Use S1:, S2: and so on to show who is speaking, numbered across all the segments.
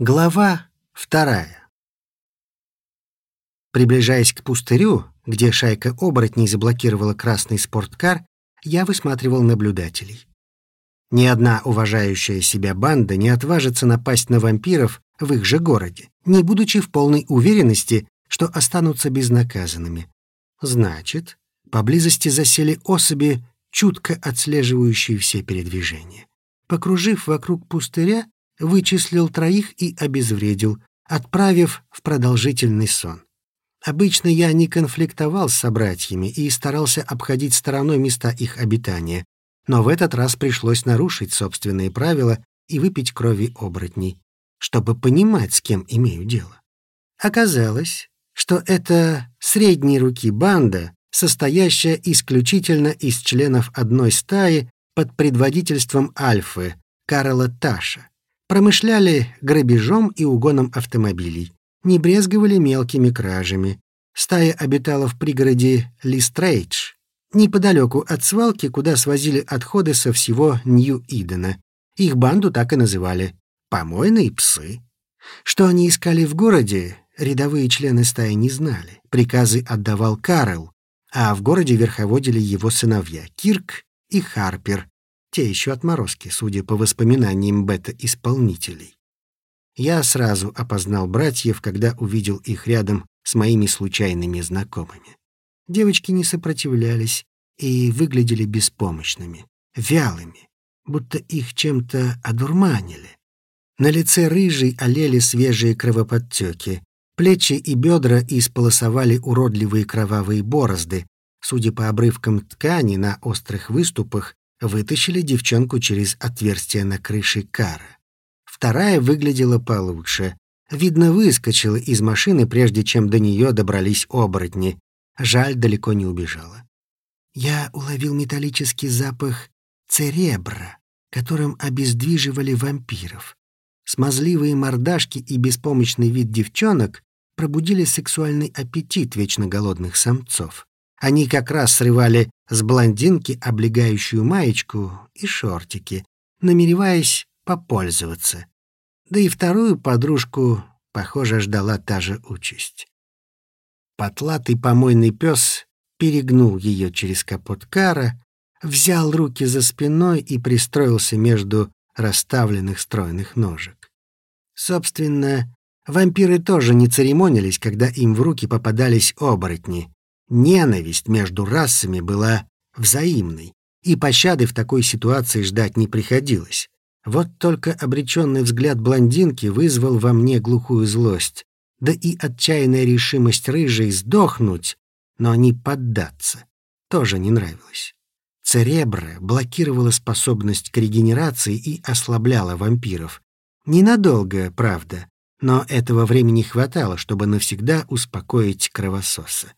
S1: Глава вторая. Приближаясь к пустырю, где шайка оборотней заблокировала красный спорткар, я высматривал наблюдателей. Ни одна уважающая себя банда не отважится напасть на вампиров в их же городе, не будучи в полной уверенности, что останутся безнаказанными. Значит, поблизости засели особи, чутко отслеживающие все передвижения. Покружив вокруг пустыря, вычислил троих и обезвредил, отправив в продолжительный сон. Обычно я не конфликтовал с собратьями и старался обходить стороной места их обитания, но в этот раз пришлось нарушить собственные правила и выпить крови оборотней, чтобы понимать, с кем имею дело. Оказалось, что это средней руки банда, состоящая исключительно из членов одной стаи под предводительством Альфы, Карла Таша. Промышляли грабежом и угоном автомобилей, не брезговали мелкими кражами. Стая обитала в пригороде Листрейдж, неподалеку от свалки, куда свозили отходы со всего Нью-Идена. Их банду так и называли «помойные псы». Что они искали в городе, рядовые члены стаи не знали. Приказы отдавал Карл, а в городе верховодили его сыновья Кирк и Харпер, те еще отморозки, судя по воспоминаниям бета-исполнителей. Я сразу опознал братьев, когда увидел их рядом с моими случайными знакомыми. Девочки не сопротивлялись и выглядели беспомощными, вялыми, будто их чем-то одурманили. На лице рыжей олели свежие кровоподтеки, плечи и бедра исполосовали уродливые кровавые борозды. Судя по обрывкам ткани на острых выступах, вытащили девчонку через отверстие на крыше кара. Вторая выглядела получше. Видно, выскочила из машины, прежде чем до нее добрались оборотни. Жаль, далеко не убежала. Я уловил металлический запах церебра, которым обездвиживали вампиров. Смазливые мордашки и беспомощный вид девчонок пробудили сексуальный аппетит вечно голодных самцов. Они как раз срывали с блондинки облегающую маечку и шортики, намереваясь попользоваться. Да и вторую подружку, похоже, ждала та же участь. Потлатый помойный пес перегнул ее через капот кара, взял руки за спиной и пристроился между расставленных стройных ножек. Собственно, вампиры тоже не церемонились, когда им в руки попадались оборотни, Ненависть между расами была взаимной, и пощады в такой ситуации ждать не приходилось. Вот только обреченный взгляд блондинки вызвал во мне глухую злость, да и отчаянная решимость рыжей сдохнуть, но не поддаться, тоже не нравилось. Церебра блокировала способность к регенерации и ослабляла вампиров. Ненадолго, правда, но этого времени хватало, чтобы навсегда успокоить кровососа.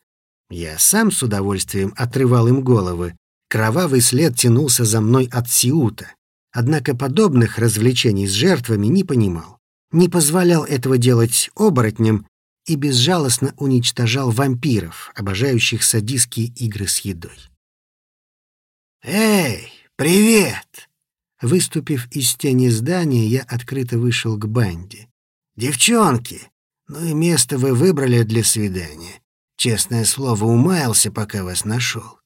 S1: Я сам с удовольствием отрывал им головы. Кровавый след тянулся за мной от Сиута. Однако подобных развлечений с жертвами не понимал. Не позволял этого делать оборотням и безжалостно уничтожал вампиров, обожающих садистские игры с едой. «Эй, привет!» Выступив из тени здания, я открыто вышел к банде. «Девчонки, ну и место вы выбрали для свидания. Честное слово, умаялся, пока вас нашел.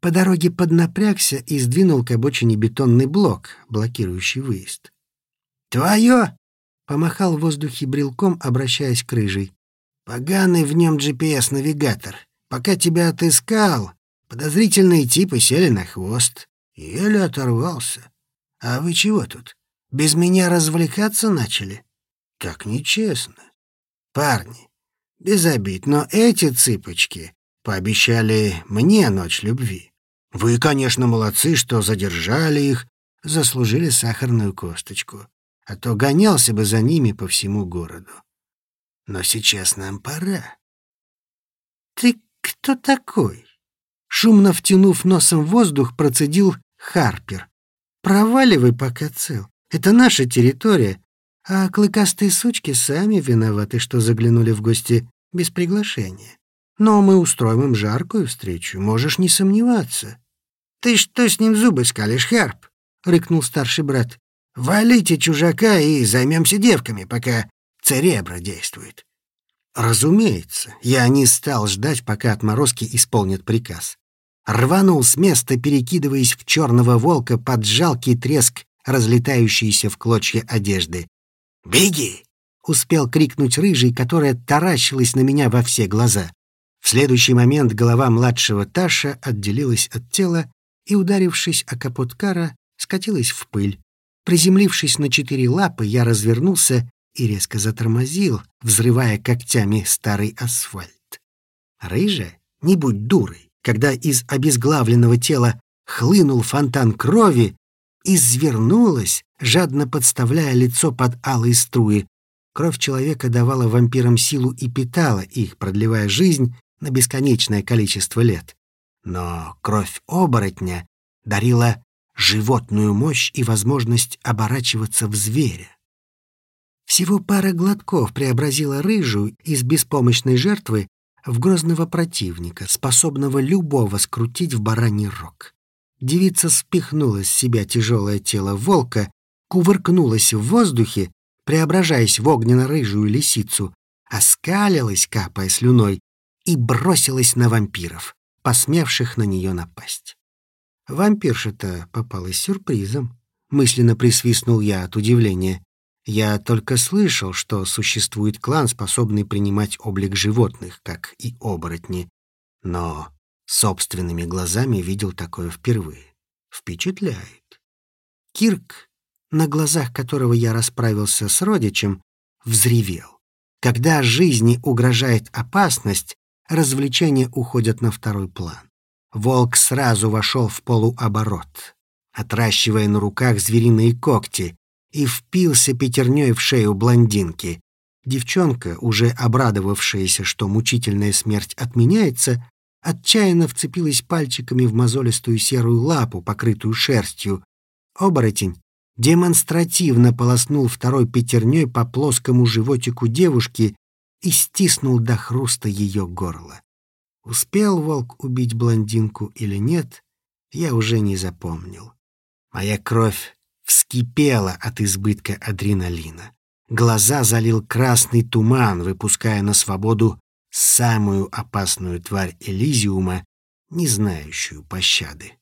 S1: По дороге поднапрягся и сдвинул к обочине бетонный блок, блокирующий выезд. «Твое!» — помахал в воздухе брелком, обращаясь к рыжей. «Поганый в нем GPS-навигатор. Пока тебя отыскал, подозрительные типы сели на хвост. Еле оторвался. А вы чего тут? Без меня развлекаться начали? Как нечестно. Парни, без обид, но эти цыпочки пообещали мне ночь любви. Вы, конечно, молодцы, что задержали их, заслужили сахарную косточку, а то гонялся бы за ними по всему городу. Но сейчас нам пора. Ты кто такой? Шумно втянув носом воздух, процедил Харпер. Проваливай, пока цел. Это наша территория, а клыкастые сучки сами виноваты, что заглянули в гости без приглашения. Но мы устроим им жаркую встречу, можешь не сомневаться. «Ты что с ним зубы скалишь, Харп?» — рыкнул старший брат. Валите чужака и займемся девками, пока церебра действует. Разумеется, я не стал ждать, пока отморозки исполнят приказ. Рванул с места, перекидываясь в черного волка под жалкий треск, разлетающийся в клочья одежды. «Беги!» — успел крикнуть рыжий, которая таращилась на меня во все глаза. В следующий момент голова младшего Таша отделилась от тела и, ударившись о капот кара, скатилась в пыль. Приземлившись на четыре лапы, я развернулся и резко затормозил, взрывая когтями старый асфальт. Рыжая, не будь дурой, когда из обезглавленного тела хлынул фонтан крови, извернулась, жадно подставляя лицо под алые струи. Кровь человека давала вампирам силу и питала их, продлевая жизнь на бесконечное количество лет. Но кровь оборотня дарила животную мощь и возможность оборачиваться в зверя. Всего пара глотков преобразила рыжую из беспомощной жертвы в грозного противника, способного любого скрутить в бараний рог. Девица спихнула с себя тяжелое тело волка, кувыркнулась в воздухе, преображаясь в огненно-рыжую лисицу, оскалилась, капая слюной, и бросилась на вампиров, посмевших на нее напасть. Вампирша-то попалась сюрпризом. Мысленно присвистнул я от удивления. Я только слышал, что существует клан, способный принимать облик животных, как и оборотни. Но собственными глазами видел такое впервые. Впечатляет. Кирк, на глазах которого я расправился с родичем, взревел. Когда жизни угрожает опасность, развлечения уходят на второй план. Волк сразу вошел в полуоборот, отращивая на руках звериные когти, и впился пятерней в шею блондинки. Девчонка, уже обрадовавшаяся, что мучительная смерть отменяется, отчаянно вцепилась пальчиками в мозолистую серую лапу, покрытую шерстью. Оборотень демонстративно полоснул второй пятерней по плоскому животику девушки и стиснул до хруста ее горло. Успел волк убить блондинку или нет, я уже не запомнил. Моя кровь вскипела от избытка адреналина. Глаза залил красный туман, выпуская на свободу самую опасную тварь Элизиума, не знающую пощады.